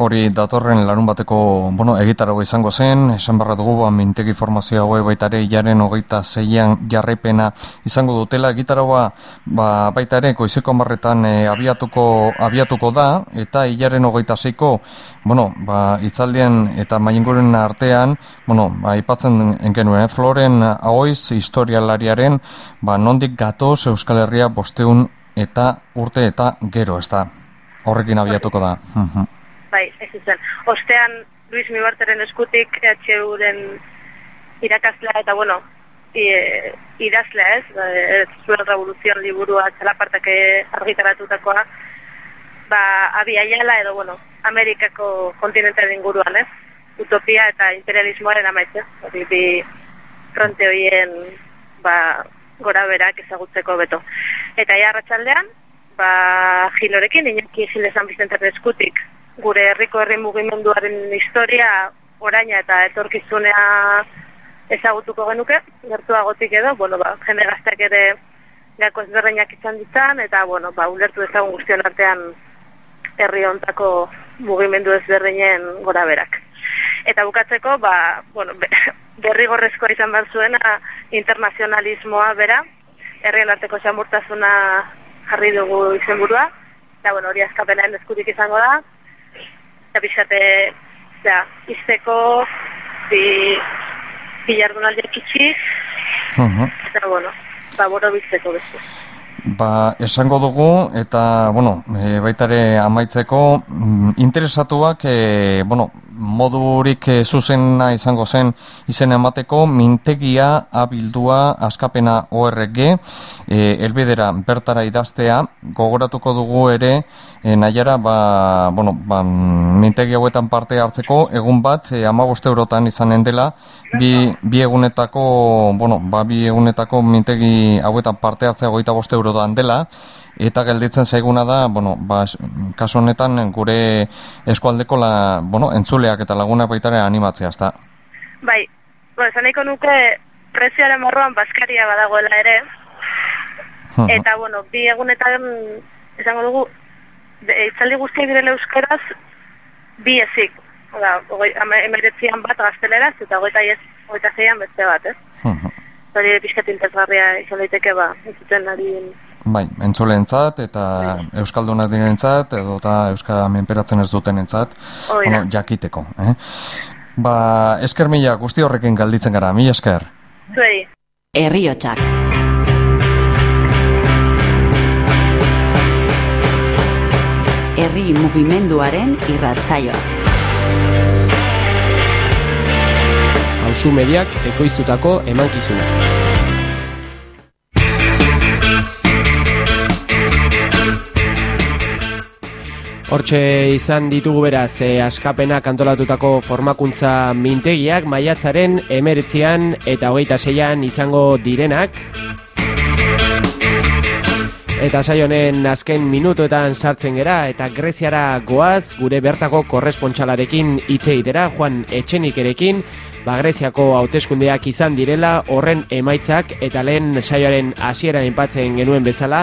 Hori datorren larun bateko, bueno, egitarago izango zen, esan barra dugu, ba, mintegi formazioa hauek baita ere, jaren hogeita zeian jarraipena izango dutela, egitaragoa, ba, baita ere, goizeko marretan e, abiatuko, abiatuko da, eta hilaren hogeita zeiko, bueno, ba, itzaldien eta mainguren artean, bueno, ba, ipatzen genuen, eh, Floren Aoiz historialariaren, ba, nondik gatoz Euskal Herria bosteun eta urte eta gero, ez da. Horrekin abiatuko da.
Bai, ez zen. Ostean, Luis Mibarteren eskutik EHUren irakaslea eta, bueno, i- idazlea ez, e, zuen revoluzion liburua txalapartak argitaratutakoa, ba, abiaiala edo, bueno, Amerikako kontinentaren inguruan ez, utopia eta imperialismoaren amaitze, hori bi fronte horien, ba, gora berak ezagutzeko beto. Eta ja arratsaldean, ba, Gilorekin, Iñaki Gile San Vicenteren eskutik, gure herriko herri mugimenduaren historia, oraina eta etorkizunea ezagutuko genuke, gertuagotik edo, bueno, ba, jende gazteak ere gako ezberdinak izan ditzan, eta, bueno, ba, ulertu ezagun guztion artean herri hontako mugimendu ezberdinen gora berak. Eta bukatzeko, ba, bueno, derrigorrezkoa izan behar zuena internazionalismoa bera, herrien arteko samurtasuna jarri dugu izenburua, eta bueno, hori azkapenaren eskutik izango da, eta pixate, ja, izteko, bi, bi jardunaldiak itxiz,
Mhm.
eta bueno, ba, boro bizteko beste.
Ba, esango dugu, eta, bueno, e, baitare amaitzeko, mm, interesatuak, e, bueno, modurik e, zuzena izango zen izen emateko, mintegia abildua askapena ORG, e, elbidera bertara idaztea, gogoratuko dugu ere, e, nahiara, ba, bueno, ba, mintegi hauetan parte hartzeko, egun bat, e, amaboste eurotan izanen dela, bi, bi egunetako, bueno, ba, bi egunetako mintegi hauetan parte hartzea goita boste eurotan dela, eta gelditzen zaiguna da, bueno, ba, kasu honetan gure eskualdeko la, bueno, entzuleak eta lagunak baitare animatzea, ezta.
Bai, bueno, esan nahiko nuke prezioaren morroan baskaria badagoela ere, eta, bueno, bi egunetan esango dugu, itzaldi guztiak direla euskeraz, bi ezik. Oda, emeretzian bat gazteleraz, eta hogeita ez, zeian beste bat, ez? Hori pixkat interesgarria izan daiteke, ba, entzuten ari
Bai, entzuleentzat eta euskaldunak direnentzat edo eta euskara menperatzen ez dutenentzat, bueno, jakiteko, eh? Ba, esker mila guzti horrekin galditzen gara, mila esker.
zuei.
Herriotsak. Herri mugimenduaren irratsaioa.
Hauzu mediak ekoiztutako emankizuna. Hortxe izan ditugu beraz, e, askapena kantolatutako formakuntza mintegiak maiatzaren emeretzian eta hogeita seian izango direnak. Eta saio honen azken minutuetan sartzen gera eta Greziara goaz gure bertako korrespontxalarekin hitz egitera Juan Etxenikerekin ba, Greziako hauteskundeak izan direla horren emaitzak eta lehen saioaren hasieran inpatzen genuen bezala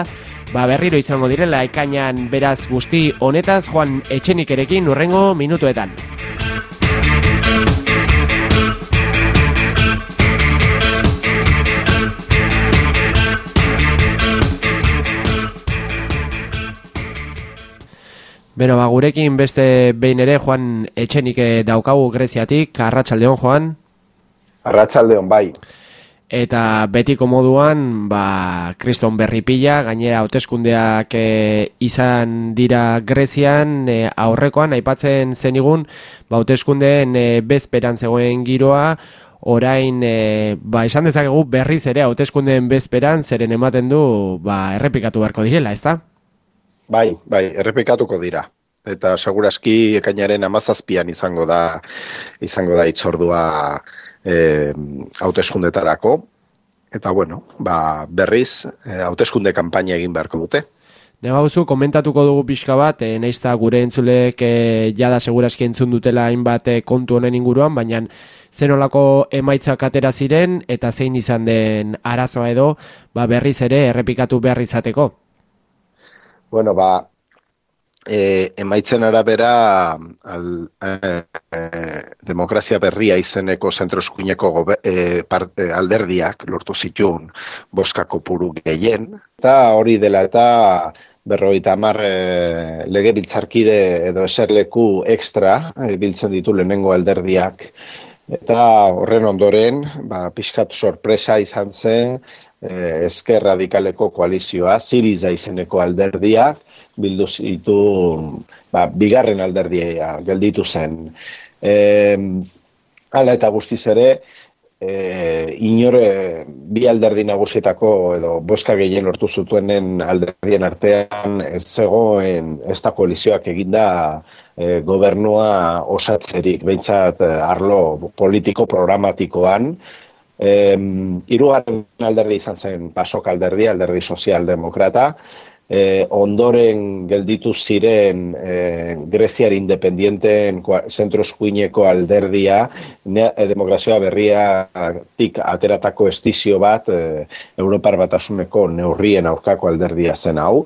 ba, berriro izango direla ekainan beraz guzti honetaz Juan Etxenikerekin urrengo minutuetan. Beno, ba, gurekin beste behin ere Juan Etxenik daukagu Greziatik, Arratsaldeon Juan.
Arratsaldeon bai.
Eta betiko moduan, ba, kriston berripila, gainera hauteskundeak e, izan dira Grezian, e, aurrekoan, aipatzen zenigun, ba, hauteskundeen e, bezperan zegoen giroa, orain, e, ba, esan dezakegu berriz ere hauteskundeen bezperan, zeren ematen du, ba, errepikatu beharko direla, ezta?
Bai, bai, errepikatuko dira. Eta segurazki ekainaren amazazpian izango da izango da itzordua eh, hauteskundetarako. Eta bueno, ba, berriz eh, hauteskunde kanpaina egin beharko dute.
Nebauzu, komentatuko dugu pixka bat, e, nahizta gure entzulek e, jada segurazki entzun dutela hainbat e, kontu honen inguruan, baina zenolako emaitzak atera ziren eta zein izan den arazoa edo ba, berriz ere errepikatu behar izateko.
Bueno, ba, e, emaitzen arabera al, e, demokrazia berria izeneko zentro eskuineko e, e, alderdiak lortu zituen boskako puru gehien. Eta hori dela eta berroita hamar e, lege edo eserleku ekstra e, biltzen ditu lehenengo alderdiak. Eta horren ondoren, ba, pixkat sorpresa izan zen, e, ezker radikaleko koalizioa, Siriza izeneko alderdiak, bildu zitu ba, bigarren alderdia gelditu zen. E, ala eta guztiz ere, e, inore bi alderdi nagusietako edo boska gehien lortu zutuenen alderdien artean ez zegoen ez da koalizioak eginda e, gobernua osatzerik, behintzat arlo politiko programatikoan, E, irugarren alderdi izan zen pasok alderdi, alderdi sozialdemokrata, e, ondoren gelditu ziren e, Greziar independienten zentro eskuineko alderdia ne, e, demokrazioa berria tik ateratako estizio bat e, Europar batasuneko neurrien aurkako alderdia zen hau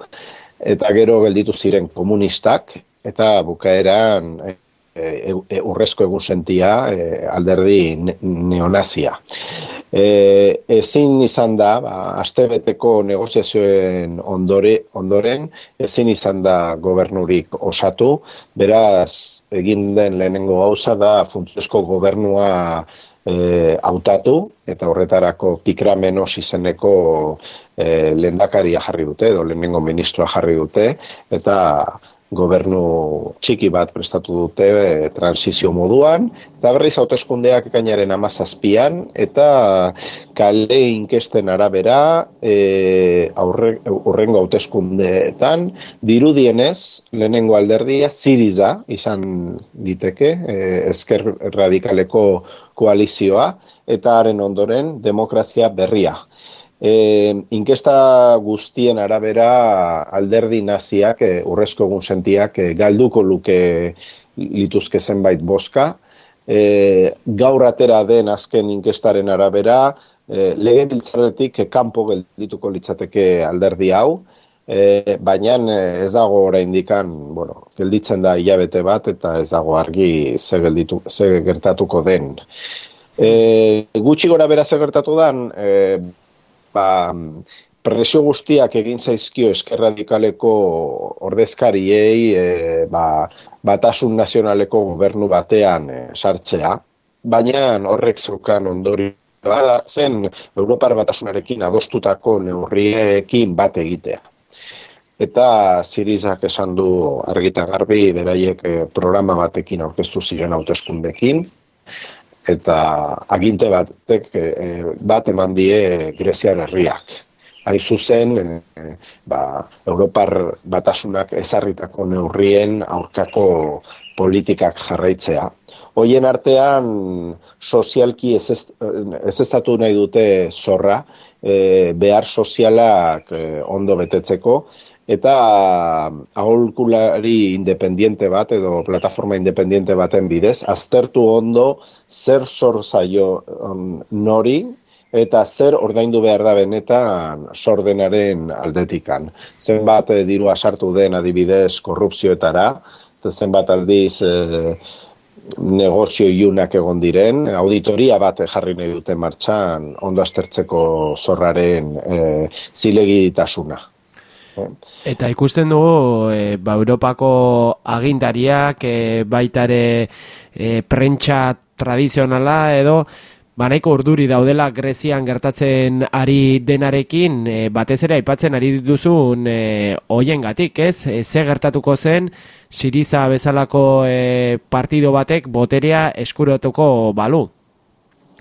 eta gero gelditu ziren komunistak eta bukaeran e, e, urrezko egun sentia e, alderdi neonazia. E, ezin izan da, ba, astebeteko negoziazioen ondore, ondoren, ezin izan da gobernurik osatu, beraz egin den lehenengo gauza da funtziosko gobernua e, hautatu, eta horretarako pikramenos izeneko e, lehendakaria jarri dute, edo lehenengo ministroa jarri dute, eta gobernu txiki bat prestatu dute e, transizio moduan, eta berriz hauteskundeak ekainaren amazazpian, eta kale inkesten arabera e, aurre, urrengo hauteskundeetan, dirudienez, lehenengo alderdia, ziriza, izan diteke, e, ezker radikaleko koalizioa, eta haren ondoren demokrazia berria. E, inkesta guztien arabera alderdi naziak, e, urrezko egun sentiak, e, galduko luke lituzke zenbait boska. E, gaur atera den azken inkestaren arabera, e, lege biltzaretik kanpo geldituko litzateke alderdi hau, e, baina ez dago oraindikan, bueno, gelditzen da hilabete bat eta ez dago argi ze, gelditu, ze gertatuko den. E, gutxi gora ze gertatu den, e, ba, presio guztiak egin zaizkio eskerradikaleko ordezkariei e, ba, batasun nazionaleko gobernu batean e, sartzea, baina horrek zeukan ondori zen Europar batasunarekin adostutako neurriekin bat egitea. Eta Sirizak esan du argita garbi beraiek e, programa batekin aurkeztu ziren hauteskundekin, eta aginte batek e, bat eman die Greziar herriak. Hain zuzen, e, ba, Europar batasunak ezarritako neurrien aurkako politikak jarraitzea. Hoien artean sozialki ez, ez estatu nahi dute zorra, e, behar sozialak e, ondo betetzeko, eta aholkulari independiente bat edo plataforma independiente baten bidez, aztertu ondo zer zor zaio um, nori eta zer ordaindu behar da benetan sordenaren aldetikan. Zenbat eh, diru sartu den adibidez korrupzioetara, eta zenbat aldiz eh, negozio iunak egon diren, auditoria bat jarri nahi dute martxan ondo aztertzeko zorraren eh, zilegitasuna.
Eta ikusten dugu, e, ba, Europako agintariak, e, baitare e, prentsa tradizionala edo, ba, nahiko urduri daudela Grezian gertatzen ari denarekin, e, batez ere aipatzen ari dituzun e, gatik, ez? E, ze gertatuko zen, Siriza bezalako e, partido batek boterea eskuratuko balu.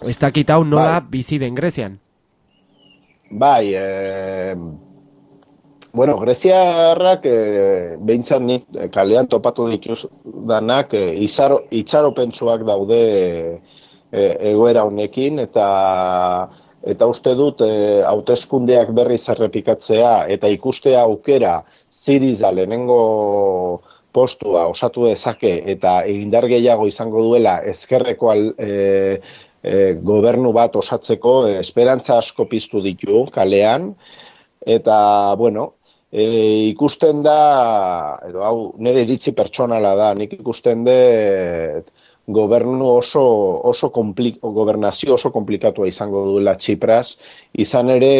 Ez dakit hau nola bai. bizi den Grezian?
Bai, e, Bueno, Greziarrak e, behintzat nik eh, kalean topatu dituz danak e, izaro, itxaropentsuak daude e, egoera honekin eta eta uste dut e, hauteskundeak berri zerrepikatzea eta ikustea aukera ziriza lehenengo postua osatu dezake eta indar gehiago izango duela ezkerreko al, e, gobernu bat osatzeko esperantza asko piztu ditu kalean. Eta bueno, e, ikusten da, edo hau, nire iritzi pertsonala da, nik ikusten de gobernu oso, oso komplik, gobernazio oso komplikatua izango duela Txipras, izan ere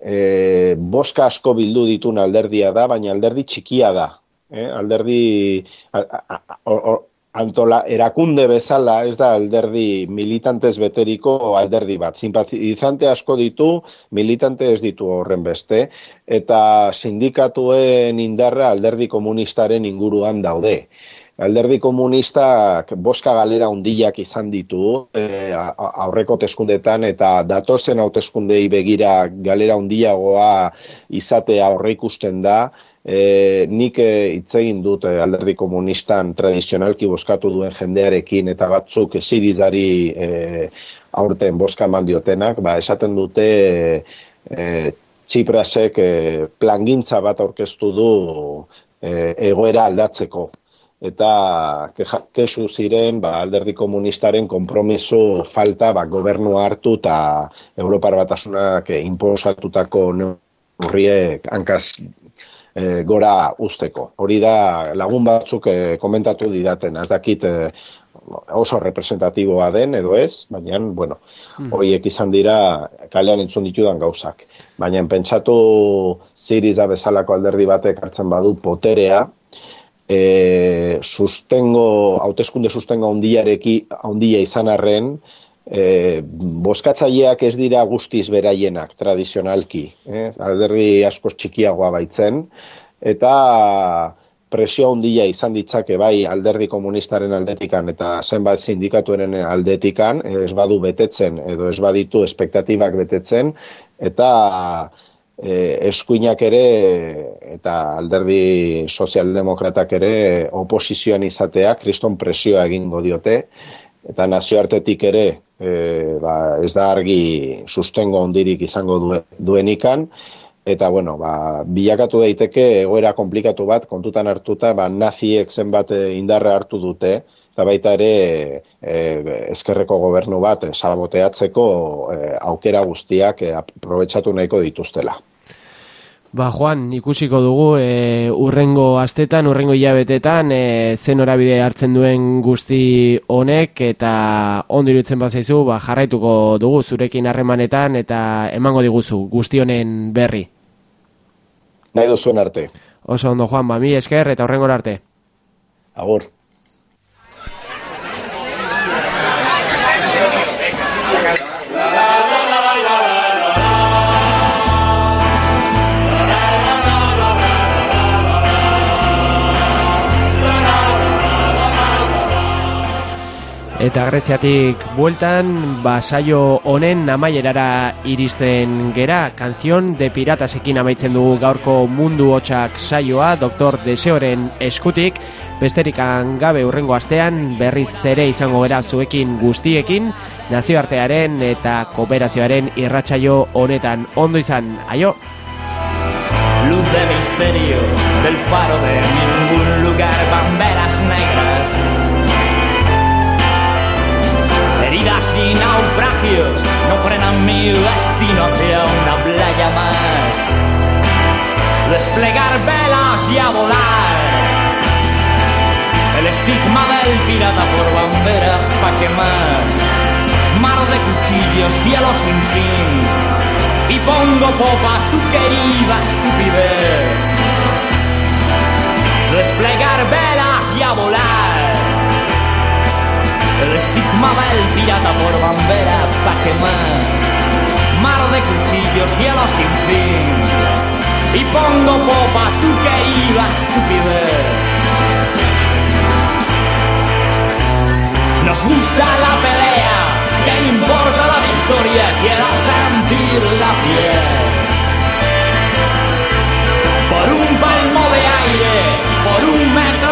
e, boska asko bildu ditun alderdia da, baina alderdi txikia da. Eh? Alderdi, a, a, antola erakunde bezala ez da alderdi militantez beteriko alderdi bat. Simpatizante asko ditu, militante ez ditu horren beste, eta sindikatuen indarra alderdi komunistaren inguruan daude. Alderdi komunistak boska galera undiak izan ditu e, aurreko teskundetan eta datozen hauteskundei begira galera undiagoa izatea aurre ikusten da, e, nik e, hitz egin dut e, alderdi komunistan tradizionalki boskatu duen jendearekin eta batzuk zirizari e, aurten boska eman diotenak, ba, esaten dute e, Txiprasek e, plangintza bat aurkeztu du e, egoera aldatzeko. Eta kesu ziren ba, alderdi komunistaren kompromiso falta ba, gobernu hartu eta Europar batasunak e, inposatutako neurriek hankaz e, gora usteko. Hori da lagun batzuk e, komentatu didaten, ez dakit e, oso representatiboa den edo ez, baina, bueno, hmm. horiek izan dira kalean entzun ditudan gauzak. Baina, pentsatu ziriza bezalako alderdi batek hartzen badu poterea, e, sustengo, hauteskunde sustengo handia izan arren, e, boskatzaileak ez dira guztiz beraienak tradizionalki, eh? alderdi asko txikiagoa baitzen, eta presio handia izan ditzake bai alderdi komunistaren aldetikan eta zenbat sindikatuaren aldetikan, ez badu betetzen edo ez baditu espektatibak betetzen, eta e, eskuinak ere eta alderdi sozialdemokratak ere oposizioan izatea kriston presioa egingo diote, eta nazioartetik ere e, ba, ez da argi sustengo ondirik izango duenikan, eta bueno, ba, bilakatu daiteke egoera komplikatu bat, kontutan hartuta, ba, naziek zenbat e, indarra hartu dute, eta baita ere e, ezkerreko gobernu bat e, saboteatzeko e, aukera guztiak e, aprobetsatu nahiko dituztela.
Ba, Juan, ikusiko dugu e, urrengo astetan, urrengo hilabetetan, e, zen orabide hartzen duen guzti honek, eta ondo irutzen bazaizu, ba, jarraituko dugu zurekin harremanetan, eta emango diguzu guzti honen berri.
Nahi duzuen arte.
Oso ondo, Juan, ba, mi esker, eta urrengo arte.
Agur.
Eta Greziatik bueltan, basaio honen amaierara iristen gera, kanzion de piratasekin amaitzen dugu gaurko mundu hotxak saioa, doktor Deseoren eskutik, besterikan gabe urrengo astean, berriz ere izango gera zuekin guztiekin, nazioartearen eta kooperazioaren irratsaio honetan ondo izan, aio!
luz de misterio del faro de ningún lugar, banderas negras, y naufragios no frenan mi destino hacia una playa más. Desplegar velas y a volar. El estigma del pirata por bandera pa' quemar. Mar de cuchillos, cielo sin fin. Y pongo popa tu querida estupidez. Desplegar velas y a volar. El estigma del pirata por bandera, pa' que más. Mar de cuchillos, cielo sin fin. Y pongo popa, tú querida estupidez. Nos gusta la pelea, que importa la victoria, quiero sentir la piel. Por un palmo de aire, por un metro